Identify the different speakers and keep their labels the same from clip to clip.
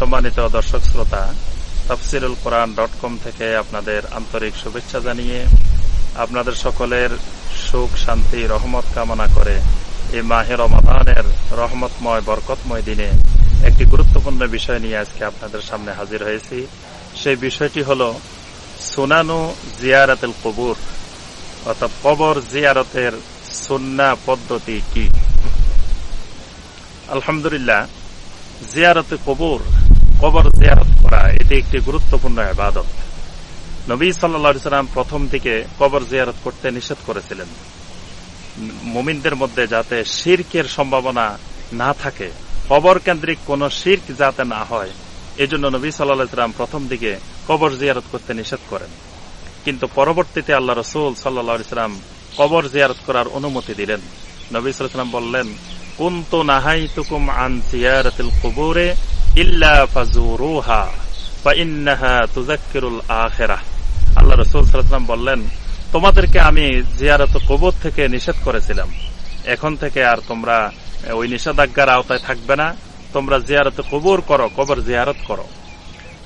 Speaker 1: সম্মানিত দর্শক শ্রোতা, তাফসিরুল কোরআন ডট কম থেকে আপনাদের আন্তরিক শুভেচ্ছা জানিয়ে আপনাদের সকলের সুখ, শান্তি, রহমত কামনা করে এই মাহের রমাদানের রহমতময়, বরকতময় দিনে একটি গুরুত্বপূর্ণ বিষয় নিয়ে আজকে আপনাদের সামনে হাজির হয়েছি। সেই বিষয়টি হল সুনানু জিয়ারাতুল কবুর, অর্থাৎ কবর জিয়ারতের সুন্না পদ্ধতি কি? আলহামদুলিল্লাহ জিয়ারতে কবুর কবর জিয়ারত করা, এটি একটি গুরুত্বপূর্ণ আবাদত নবী সাল্লা সাল্লাম প্রথম দিকে কবর জিয়ারত করতে নিষেধ করেছিলেন। মুমিনদের মধ্যে যাতে শির্কের সম্ভাবনা না থাকে, কবর কেন্দ্রিক কোন শির্ক যাতে না হয়, এজন্য নবী সাল্লাহ সাল্লাম প্রথম দিকে কবর জিয়ারত করতে নিষেধ করেন। কিন্তু পরবর্তীতে আল্লাহ রসুল সাল্লা সাল্লাম কবর জিয়ারত করার অনুমতি দিলেন। নবী সাল্লাম বললেন, কুন্তু নাহাই তুকুম আন জিয়ারতিল কুবুরে ইল্লা ফাজুরুহা ইন্নাহা আখেরাহ আল্লাহ রসুল বললেন, তোমাদেরকে আমি জিয়ারত কবর থেকে নিষেধ করেছিলাম। এখন থেকে আর তোমরা ওই নিষেধাজ্ঞার আওতায় থাকবে না। তোমরা জিয়ারত কবর করো, কবর জিয়ারত করো।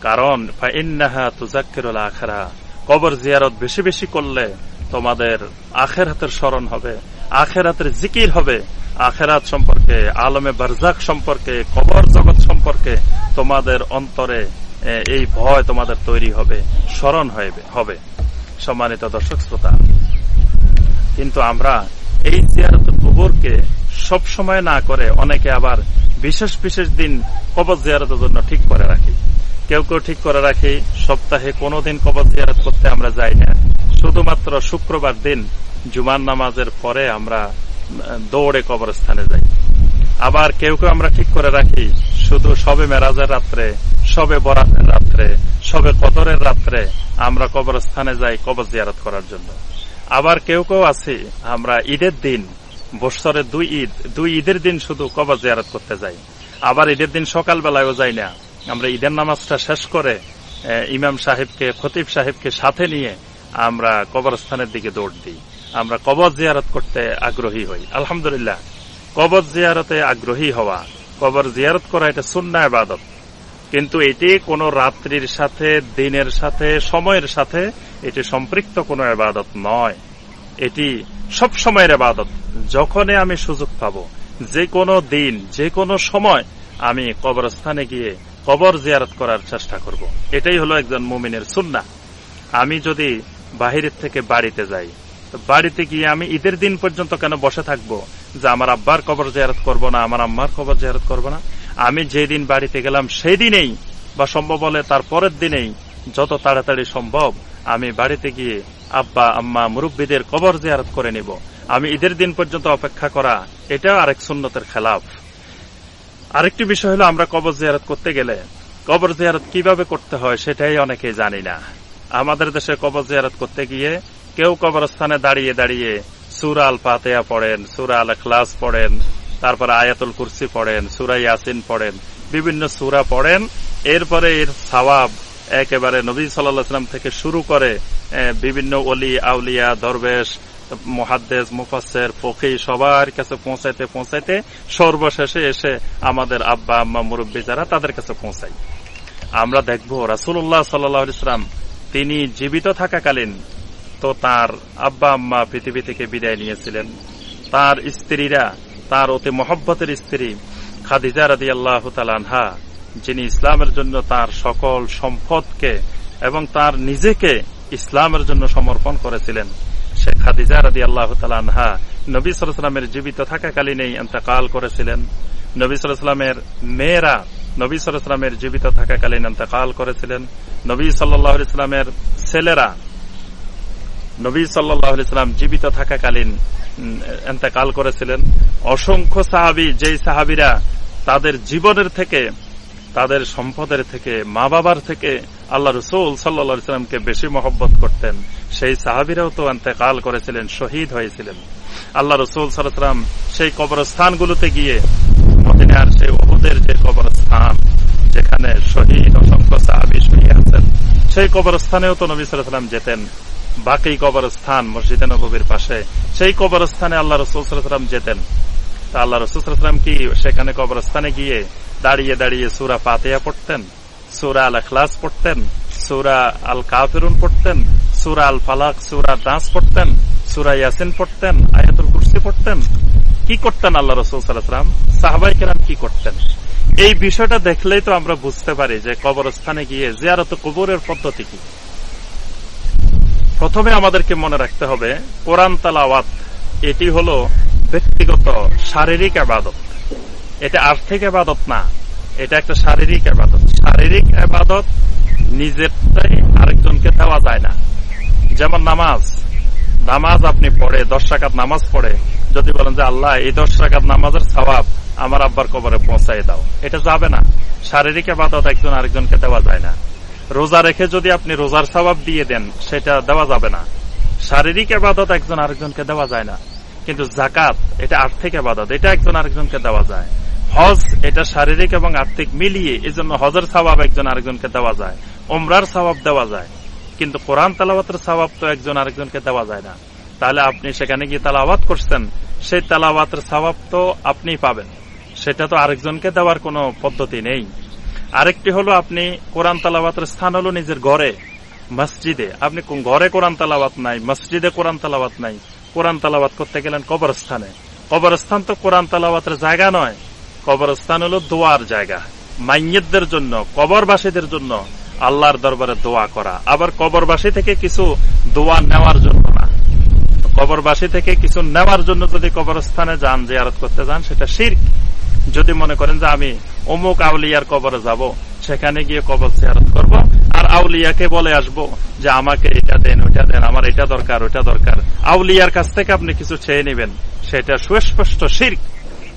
Speaker 1: কারণ ইন্নাহা তুজাক্কিরুল আখেরা কবর জিয়ারত বেশি বেশি করলে তোমাদের আখের হাতের স্মরণ হবে আখের হাতের জিকির হবে। আখেরাত সম্পর্কে, আলমে বারজাক সম্পর্কে, কবর জগৎ সম্পর্কে তোমাদের অন্তরে এই ভয় তোমাদের তৈরি হবে, স্মরণ হবে। সম্মানিত দর্শক শ্রোতা, কিন্তু আমরা এই জিয়ারত কবরকে সব সময় না করে অনেকে আবার বিশেষ বিশেষ দিন কবর জিয়ারতের জন্য ঠিক করে রাখি। কেউ কেউ ঠিক করে রাখি, সপ্তাহে কোনোদিন কবর জিয়ারত করতে আমরা যাই না। শুধুমাত্র শুক্রবার দিন জুমান নামাজের পরে আমরা দৌড়ে কবরস্থানে যাই। আবার কেউ কেউ আমরা ঠিক করে রাখি, শুধু সবে মেরাজের রাত্রে, সবে বরাতের রাত্রে, সবে কদরের রাত্রে আমরা কবরস্থানে যাই কবর জিয়ারত করার জন্য। আবার কেউ কেউ আছি, আমরা ঈদের দিন, বৎসরের দুই ঈদ, দুই ঈদের দিন শুধু কবর জিয়ারত করতে যাই। আবার ঈদের দিন সকালবেলায়ও যাই না। আমরা ঈদের নামাজটা শেষ করে ইমাম সাহেবকে, খতিব সাহেবকে সাথে নিয়ে আমরা কবরস্থানের দিকে দৌড় দিই। আমরা কবর জিয়ারত করতে আগ্রহী হই। আলহামদুলিল্লাহ, কবর জিয়ারতে আগ্রহী হওয়া, কবর জিয়ারত করা এটা সুন্না আবাদত কিন্তু এটি কোন রাত্রির সাথে, দিনের সাথে, সময়ের সাথে এটি সম্পৃক্ত কোন আবাদত নয়। এটি সব সময়ের আবাদত যখনই আমি সুযোগ পাব, যে কোনো দিন, যে কোনো সময় আমি কবরস্থানে গিয়ে কবর জিয়ারত করার চেষ্টা করব। এটাই হলো একজন মুমিনের সুন্না আমি যদি বাহিরের থেকে বাড়িতে যাই। বাড়িতে গিয়ে আমি ঈদের দিন পর্যন্ত কেন বসে থাকব? যে আমার আব্বার কবর জেয়ারত করব না, আমার আম্মার কবর জেয়ারত করব না। আমি যেদিন বাড়িতে গেলাম সেই দিনেই বা সম্ভব হলে তার পরের দিনেই যত তাড়াতাড়ি সম্ভব আমি বাড়িতে গিয়ে আব্বা, আম্মা, মুরব্বীদের কবর জিয়ারত করে নিব। আমি ঈদের দিন পর্যন্ত অপেক্ষা করা, এটাও আরেক সুন্নতের খেলাফ। আরেকটি বিষয় হলো আমরা কবর জেয়ারত করতে গেলে কবর জিয়ারত কীভাবে করতে হয় সেটাই অনেকে জানি না। আমাদের দেশে কবর জিয়ারত করতে গিয়ে কেউ কবরস্থানে দাঁড়িয়ে দাঁড়িয়ে সুরাল পাতেয়া পড়েন, সুরা আল ক্লাস পড়েন, তারপর আয়াতুল কুরসি পড়েন, সুরা ইয়াসিন পড়েন, বিভিন্ন সুরা পড়েন। এরপরে এর সওয়াব একেবারে নবী সাল্লাম থেকে শুরু করে বিভিন্ন অলি আউলিয়া, দরবেশ মহাদ্দেশ মুফাসের ফকি সবার কাছে পৌঁছাইতে পৌঁছাইতে সর্বশেষে এসে আমাদের আব্বা, আম্মা, মুরব্বী যারা তাদের কাছে পৌঁছাই আমরা দেখব রাসুল্লাহ সাল্লাহ ইসলাম তিনি জীবিত থাকাকালীন তো তার আব্বা আম্মা পৃথিবী থেকে বিদায় নিয়েছিলেন। তার স্ত্রীরা, তার অতি মহব্বতের স্ত্রী খাদিজা রাদি আল্লাহ তালানহা যিনি ইসলামের জন্য তার সকল সম্পদকে এবং তার নিজেকে ইসলামের জন্য সমর্পণ করেছিলেন। সে খাদিজা রাদি আল্লাহ তালানহা নবী সালামের জীবিত থাকাকালীনেই এন্তকাল করেছিলেন। নবী সালামের মেয়েরা নবী সালামের জীবিত থাকাকালীন এন্তকাল করেছিলেন। নবী সাল্লাহ ছেলেরা নবী সাল্লাম জীবিত থাকাকালীন এতেকাল করেছিলেন। অসংখ্য সাহাবি, যেই সাহাবিরা তাদের জীবনের থেকে, তাদের সম্পদের থেকে মা বাবার থেকে আল্লাহ রসুল সাল্লা সাল্লামকে বেশি মহব্বত করতেন। সেই সাহাবিরাও তো কাল করেছিলেন, শহীদ হয়েছিলেন। আল্লাহ রসুল সাল্লাম সেই কবরস্থানগুলোতে গিয়ে মদিনার সেই ওহুদের যে কবরস্থান যেখানে শহীদ অসংখ্য সাহাবি শুয়ে আছেন। সেই কবরস্থানেও তো নবী সাল্লাম যেতেন। বাকি কবরস্থান মসজিদে নবীর পাশে। সেই কবরস্থানে আল্লাহ রসুল সাল্লাম যেতেন। তা আল্লাহ রসুল সাল্লাম কি সেখানে কবরস্থানে গিয়ে দাঁড়িয়ে দাঁড়িয়ে সুরা পাতিয়া পড়তেন? সুরা আল এখলাস পড়তেন? সুরা আল কাফিরুন পড়তেন? সুরা আল ফালাক সুরা ডান্স পড়তেন? সুরা ইয়াসিন পড়তেন? আয়াতুল কুরসি পড়তেন? কি করতেন আল্লাহ রসুল সাল্লাম সাহাবাই কেরাম কি করতেন? এই বিষয়টা দেখলেই তো আমরা বুঝতে পারি যে কবরস্থানে গিয়ে জিয়ারত কবরের পদ্ধতি কি। প্রথমে আমাদেরকে মনে রাখতে হবে, কোরআন তালাওয়াত, এটি হল ব্যক্তিগত শারীরিক আবাদত। এটা আর্থিক আবাদত না, এটা একটা শারীরিক আবাদত। শারীরিক আবাদত নিজেরটাই আরেকজনকে দেওয়া যায় না। যেমন নামাজ নামাজ আপনি পড়ে, দশ টাকাত নামাজ পড়ে, যদি বলেন যে আল্লাহ, এই দশ টাকাত নামাজের স্বভাব আমার আব্বার কবরে পৌঁছাই দাও। এটা যাবে না। শারীরিক আবাদত একজন আরেকজনকে দেওয়া যায় না। রোজা রেখে যদি আপনি রোজার স্বভাব দিয়ে দেন, সেটা দেওয়া যাবে না। শারীরিক আবাদত একজন আরেকজনকে দেওয়া যায় না। কিন্তু জাকাত এটা আর্থিক আবাদত, এটা একজন আরেকজনকে দেওয়া যায়। হজ, এটা শারীরিক এবং আর্থিক মিলিয়ে এই জন্য হজের স্বভাব একজন আরেকজনকে দেওয়া যায়। ওমরার স্বভাব দেওয়া যায়। কিন্তু কোরআন তালাবাতের স্বভাব তো একজন আরেকজনকে দেওয়া যায় না। তাহলে আপনি সেখানে গিয়ে তালাবাত করছেন, সেই তালাবাতের স্বভাব তো আপনি পাবেন। সেটা তো আরেকজনকে দেওয়ার কোনো পদ্ধতি নেই। আরেকটি হলো আপনি কোরআন তালাবাতের স্থান হলো নিজের ঘরে, মসজিদে। আপনি ঘরে কোরআন তালাবাত নাই, মসজিদে কোরআন তালাবাত নাই, কোরআন তালাবাত করতে গেলেন কবরস্থানে। কবরস্থান তো কোরআন তালাবাতের জায়গা নয়, কবরস্থান হলো দোয়ার জায়গা। মাইয়েদের জন্য, কবরবাসীদের জন্য আল্লাহর দরবারে দোয়া করা। আবার কবরবাসী থেকে কিছু দোয়া নেওয়ার জন্য না। কবরবাসী থেকে কিছু নেওয়ার জন্য যদি কবরস্থানে যান, জিয়ারত করতে যান, সেটা শির যদি মনে করেন যে আমি অমুক আউলিয়ার কবরে যাব, সেখানে গিয়ে কবর জিয়ারত করব, আর আউলিয়াকে বলে আসব যে আমাকে এটা দেন, ওইটা দেন, আমার এটা দরকার, ওইটা দরকার। আউলিয়ার কাছ থেকে আপনি কিছু চেয়ে নেবেন। সেটা সুস্পষ্ট শির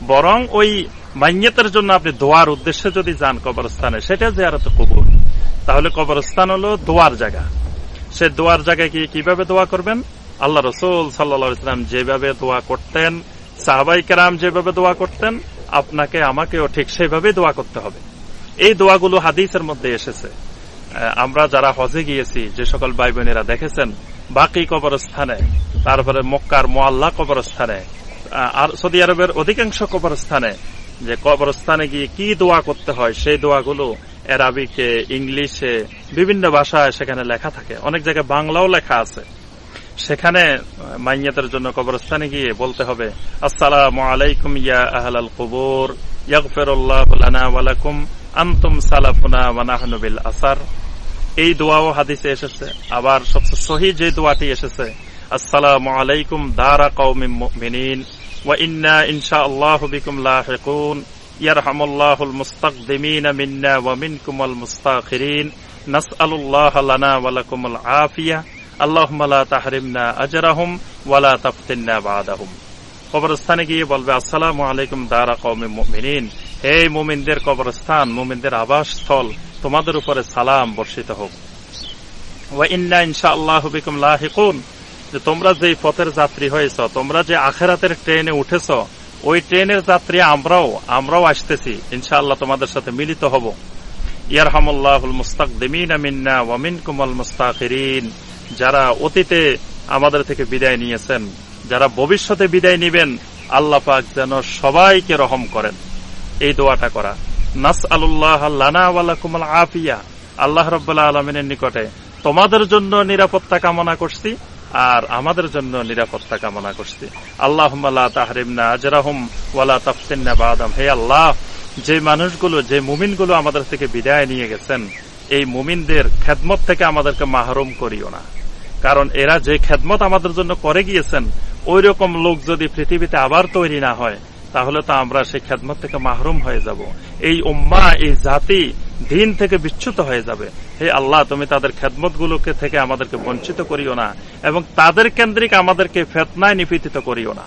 Speaker 1: বরং ওই মাইয়েতের জন্য আপনি দোয়ার উদ্দেশ্যে যদি যান কবরস্থানে, সেটা জিয়ারত কবুর তাহলে কবরস্থান হলো দোয়ার জায়গা। সে দোয়ার জায়গায় গিয়ে কীভাবে দোয়া করবেন? আল্লাহ রসুল সাল্লা ইসলাম যেভাবে দোয়া করতেন, সাহাবাই কেরাম যেভাবে দোয়া করতেন আপনাকে, আমাকেও ঠিক সেভাবে দোয়া করতে হবে। এই দোয়াগুলো হাদিসের মধ্যে এসেছে। আমরা যারা হজে গিয়েছি, যে সকল ভাই বোনেরা দেখেছেন, বাকি কবরস্থানে, তারপরে মক্কার মোয়াল্লা কবরস্থানে আর সৌদি আরবের অধিকাংশ কবরস্থানে, যে কবরস্থানে গিয়ে কি দোয়া করতে হয়, সেই দোয়াগুলো এরাবিকে, ইংলিশে, বিভিন্ন ভাষায় সেখানে লেখা থাকে। অনেক জায়গায় বাংলাও লেখা আছে। সেখানে মাইয়াতের জন্য কবরস্থানে গিয়ে বলতে হবে, আসসালাম আলাইকুম ইয়া আহলাল কবর, ইয়াগফিরুল্লাহ আন্তুম সালাফুনা ওয়ানাহনু বিল আসার। এই দোয়াও হাদিসে এসেছে। আবার সবচেয়ে সহি যে দোয়াটি এসেছে, আসসালামু আলাইকুম দারা কওমিন মুমিনিন, ওয়া ইন্না ইনশাআল্লাহু বিকুম লাহিকুন, ইয়ারহামুল্লাহুল মুস্তাকদিমিন মিন্না ওয়া মিনকুমুল মুস্তাখিরিন, নাসআলুল্লাহ লানা ওয়া লাকুমুল আফিয়া। কবরস্থানে গিয়ে বলবে আলাইকুম দারা হে মুমিনদের কবরস্থান, মুমিনদের আবাসস্থল, তোমাদের উপরে সালাম বর্ষিত হোক। যে তোমরা যে পথের যাত্রী হয়েছ, তোমরা যে আখেরাতের ট্রেনে উঠেছ, ওই ট্রেনের যাত্রী আমরাও আমরাও আসতেছি। ইনশাআল্লাহ তোমাদের সাথে মিলিত হব। ইয়ারহামুল্লাহুল মুস্তাকদিমিন মিন্না ওয়া মিনকুমুল মুস্তাখিরিন যারা অতীতে আমাদের থেকে বিদায় নিয়েছেন, যারা ভবিষ্যতে বিদায় নিবেন, আল্লাহ পাক যেন সবাইকে রহম করেন। এই দোয়াটা করা। নাস আল্লাহ লানা ওয়ালাকুমুল আফিয়া। আল্লাহ রব্বুল্লাহ আলমিনের নিকটে তোমাদের জন্য নিরাপত্তা কামনা করছি আর আমাদের জন্য নিরাপত্তা কামনা করছি। আল্লাহ তাহরিমনা আজরাহুম ওয়ালা তাফতিন্না বাদাম। হে আল্লাহ, যে মানুষগুলো, যে মুমিনগুলো আমাদের থেকে বিদায় নিয়ে গেছেন এই মুমিনদের খেদমত থেকে আমাদেরকে মাহরুম করিও না। কারণ এরা যে খেদমত আমাদের জন্য করে গিয়েছেন ওই রকম লোক যদি পৃথিবীতে আবার তৈরি না হয়, তাহলে তো আমরা সেই খেদমত থেকে মাহরুম হয়ে যাব। এই উম্মা, এই জাতি দিন থেকে বিচ্যুত হয়ে যাবে। হে আল্লাহ, তুমি তাদের খেদমত গুলোকে থেকে আমাদেরকে বঞ্চিত করিও না এবং তাদের কেন্দ্রিক আমাদেরকে ফেতনায় নিপীড়িত করিও না।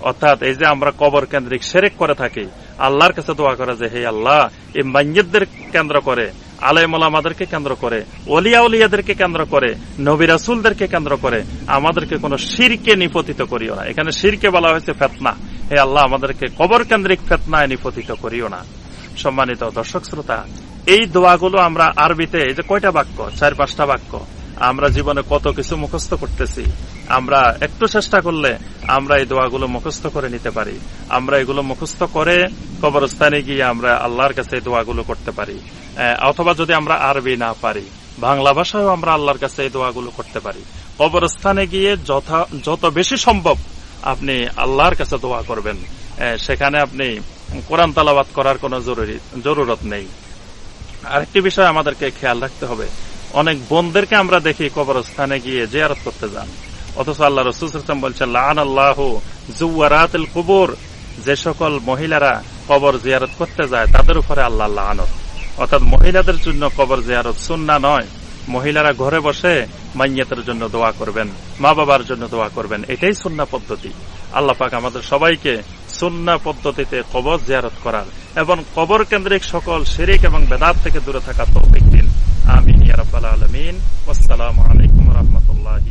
Speaker 1: অর্থাৎ এই যে আমরা কবর কেন্দ্রিক সেরেক করে থাকি, আল্লাহর কাছে দোয়া করে যে, হে আল্লাহ, এই মাইয়েদের কেন্দ্র করে আলেমুলামাদেরকে কেন্দ্র করে অলিয়া উলিয়াদেরকে কেন্দ্র করে, নবী রাসুলদেরকে কেন্দ্র করে, আমাদেরকে কোন শিরকে নিপতিত করিও না। এখানে শিরকে বলা হয়েছে ফেতনা। হে আল্লাহ, আমাদেরকে কবর কেন্দ্রিক ফেতনায় নিপতিত করিও না। সম্মানিত দর্শক শ্রোতা, এই দোয়াগুলো আমরা আরবিতে, এই যে কয়টা বাক্য? চার পাঁচটা বাক্য। আমরা জীবনে কত কিছু মুখস্থ করতেছি। আমরা একটু চেষ্টা করলে আমরা এই দোয়াগুলো মুখস্থ করে নিতে পারি। আমরা এগুলো মুখস্থ করে কবরস্থানে গিয়ে আমরা আল্লাহর কাছে এই দোয়াগুলো করতে পারি। অথবা যদি আমরা আরবি না পারি, বাংলা ভাষায় আমরা আল্লাহর কাছে এই দোয়াগুলো করতে পারি। কবরস্থানে গিয়ে যত বেশি সম্ভব আপনি আল্লাহর কাছে দোয়া করবেন। সেখানে আপনি কোরআন তালাবাত করার কোনো জরুরি, জরুরত নেই। আরেকটি বিষয় আমাদেরকে খেয়াল রাখতে হবে। অনেক বোনদেরকে আমরা দেখি কবরস্থানে গিয়ে জেয়ারত করতে যান। অথচ আল্লাহ রসুল বলছেন লান আল্লাহ জুয়ারাতিল কুবুর। যে সকল মহিলারা কবর জিয়ারত করতে যায়, তাদের উপরে আল্লাহ আনত অর্থাৎ মহিলাদের জন্য কবর জিয়ারত সুন্না নয়। মহিলারা ঘরে বসে মাইয়াতের জন্য দোয়া করবেন মা বাবার জন্য দোয়া করবেন। এটাই সুন্না পদ্ধতি। আল্লাহ পাক আমাদের সবাইকে সুন্না পদ্ধতিতে কবর জিয়ারত করার এবং কবর কেন্দ্রিক সকল শিরিক এবং বেদাত থেকে দূরে থাকা آمين يا رب العالمين. والسلام عليكم ورحمة الله